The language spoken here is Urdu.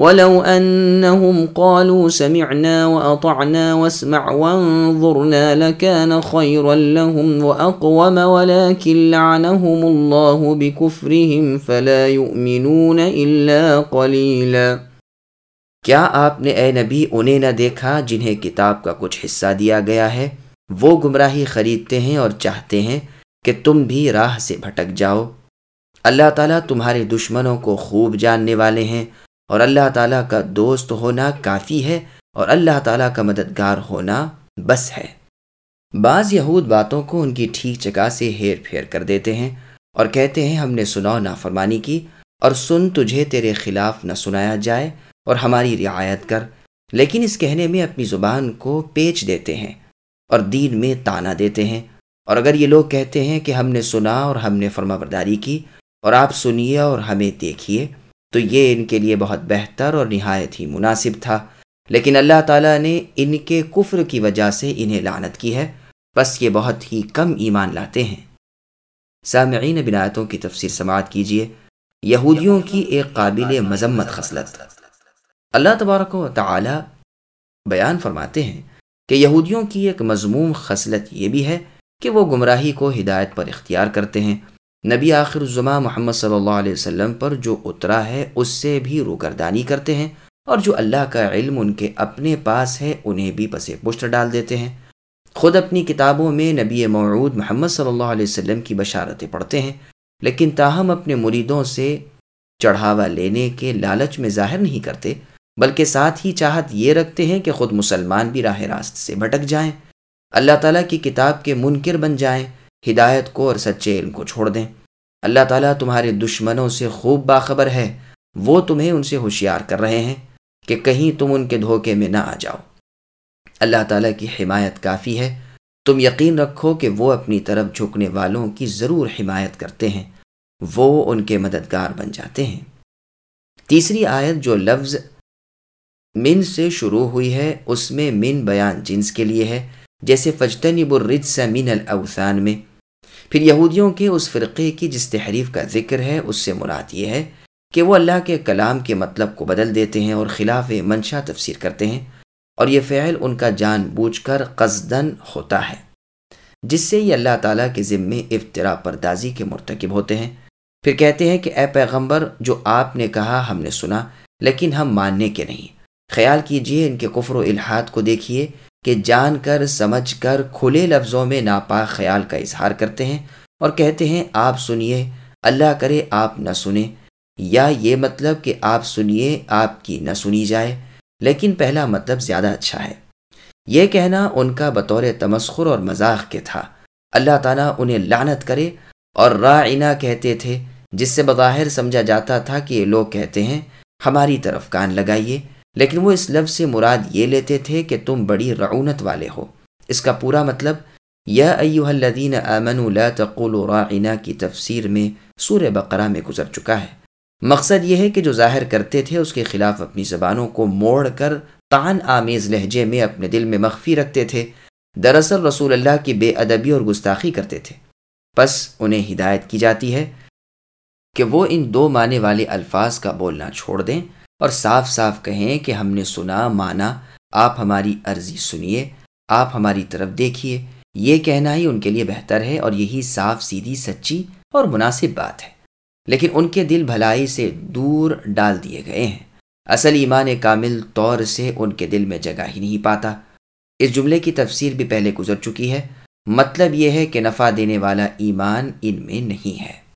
ولو أنهم قالوا سمعنا وأطعنا واسمع وانظرنا لكان خيرا لهم وأقوم ولكن لعنهم الله بكفرهم فلا يؤمنون إلا قليلا۔ کیا آپ نے اے نبی انہیں نہ دیکھا جنہیں کتاب کا کچھ حصہ دیا گیا ہے؟ وہ گمراہی خریدتے ہیں اور چاہتے ہیں کہ تم بھی راہ سے بھٹک جاؤ۔ اللہ تعالیٰ تمہارے دشمنوں کو خوب جاننے والے ہیں۔ اور اللہ تعالیٰ کا دوست ہونا کافی ہے اور اللہ تعالیٰ کا مددگار ہونا بس ہے۔ بعض یہود باتوں کو ان کی ٹھیک جگہ سے ہیر پھیر کر دیتے ہیں اور کہتے ہیں، ہم نے سنا نافرمانی کی اور سن تجھے تیرے خلاف نہ سنایا جائے اور ہماری رعایت کر۔ لیکن اس کہنے میں اپنی زبان کو پیچ دیتے ہیں اور دین میں تانا دیتے ہیں۔ اور اگر یہ لوگ کہتے ہیں کہ ہم نے سنا اور ہم نے فرما برداری کی اور آپ سنیے اور ہمیں دیکھیے تو یہ ان کے لیے بہت بہتر اور نہایت ہی مناسب تھا۔ لیکن اللہ تعالیٰ نے ان کے کفر کی وجہ سے انہیں لعنت کی ہے۔ بس یہ بہت ہی کم ایمان لاتے ہیں۔ سامعین بنایتوں کی تفسیر سماعت کیجیے یہودیوں کی ایک قابل مذمت خصلت۔ اللہ تبارک و تعالی بیان فرماتے ہیں کہ یہودیوں کی ایک مضموم خصلت یہ بھی ہے کہ وہ گمراہی کو ہدایت پر اختیار کرتے ہیں۔ نبی آخر الزما محمد صلی اللہ علیہ وسلم پر جو اترا ہے، اس سے بھی روگردانی کرتے ہیں اور جو اللہ کا علم ان کے اپنے پاس ہے، انہیں بھی پس پشت ڈال دیتے ہیں۔ خود اپنی کتابوں میں نبی معود محمد صلی اللہ علیہ وسلم کی بشارتیں پڑھتے ہیں، لیکن تاہم اپنے مریدوں سے چڑھاوا لینے کے لالچ میں ظاہر نہیں کرتے، بلکہ ساتھ ہی چاہت یہ رکھتے ہیں کہ خود مسلمان بھی راہ راست سے بھٹک جائیں۔ اللہ تعالیٰ کی کتاب کے منکر بن جائیں۔ ہدایت کو اور سچے علم کو چھوڑ دیں۔ اللہ تعالیٰ تمہارے دشمنوں سے خوب باخبر ہے۔ وہ تمہیں ان سے ہوشیار کر رہے ہیں کہ کہیں تم ان کے دھوکے میں نہ آ جاؤ۔ اللہ تعالیٰ کی حمایت کافی ہے۔ تم یقین رکھو کہ وہ اپنی طرف جھکنے والوں کی ضرور حمایت کرتے ہیں۔ وہ ان کے مددگار بن جاتے ہیں۔ تیسری آیت جو لفظ من سے شروع ہوئی ہے، اس میں من بیان جنس کے لیے ہے۔ جیسے فجتنی برج من الاوثان میں پھر یہودیوں کے اس فرقے کی جس تحریف کا ذکر ہے، اس سے مراد یہ ہے کہ وہ اللہ کے کلام کے مطلب کو بدل دیتے ہیں اور خلاف منشا تفسیر کرتے ہیں اور یہ فعل ان کا جان بوجھ کر قصدن ہوتا ہے، جس سے یہ اللہ تعالیٰ کے ذمے افطرا پردازی کے مرتکب ہوتے ہیں۔ پھر کہتے ہیں کہ اے پیغمبر، جو آپ نے کہا ہم نے سنا، لیکن ہم ماننے کے نہیں۔ خیال کیجیے ان کے کفر و الحاد کو دیکھیے۔ کہ جان کر، سمجھ کر کھلے لفظوں میں ناپاک خیال کا اظہار کرتے ہیں اور کہتے ہیں، آپ سنیے، اللہ کرے آپ نہ سنیں۔ یا یہ مطلب کہ آپ سنیے، آپ کی نہ سنی جائے۔ لیکن پہلا مطلب زیادہ اچھا ہے۔ یہ کہنا ان کا بطور تمسخر اور مذاق کے تھا۔ اللہ تعالیٰ انہیں لانت کرے اور رائنا کہتے تھے، جس سے بظاہر سمجھا جاتا تھا کہ یہ لوگ کہتے ہیں، ہماری طرف کان لگائیے۔ لیکن وہ اس لفظ سے مراد یہ لیتے تھے کہ تم بڑی رعونت والے ہو۔ اس کا پورا مطلب یا ایوہ الذین آمنوا لا تقولوا راعنا کی تفسیر میں سور بقرہ میں گزر چکا ہے۔ مقصد یہ ہے کہ جو ظاہر کرتے تھے اس کے خلاف اپنی زبانوں کو موڑ کر تان آمیز لہجے میں اپنے دل میں مخفی رکھتے تھے۔ دراصل رسول اللہ کی بے ادبی اور گستاخی کرتے تھے۔ پس انہیں ہدایت کی جاتی ہے کہ وہ ان دو معنی والے الفاظ کا بولنا چھوڑ دیں۔ اور صاف صاف کہیں کہ ہم نے سنا، مانا، آپ ہماری عرضی سنیے، آپ ہماری طرف دیکھیے۔ یہ کہنا ہی ان کے لیے بہتر ہے اور یہی صاف، سیدھی، سچی اور مناسب بات ہے۔ لیکن ان کے دل بھلائی سے دور ڈال دیے گئے ہیں۔ اصل ایمان کامل طور سے ان کے دل میں جگہ ہی نہیں پاتا۔ اس جملے کی تفسیر بھی پہلے گزر چکی ہے۔ مطلب یہ ہے کہ نفع دینے والا ایمان ان میں نہیں ہے۔